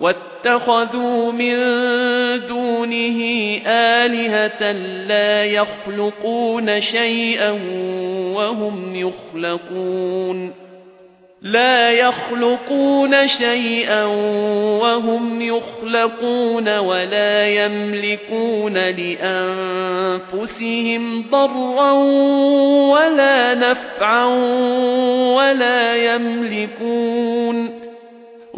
واتخذوا من دونه آلهة لا يخلقون شيئا وهم يخلقون. لا يخلقون شيئا وهم يخلقون ولا يملكون لأنفسهم ضرا ولا نفعا ولا يملكون.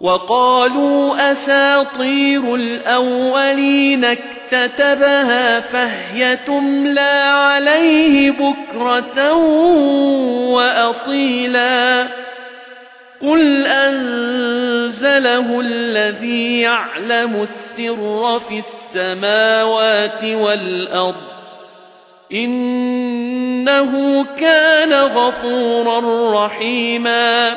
وقالوا أساطير الأولين اكتتبها فهي تملى عليه بكرة وأصيلا. قل أنزله الذي يعلم السر في السماوات والأرض. إنه كان غفورا رحيما.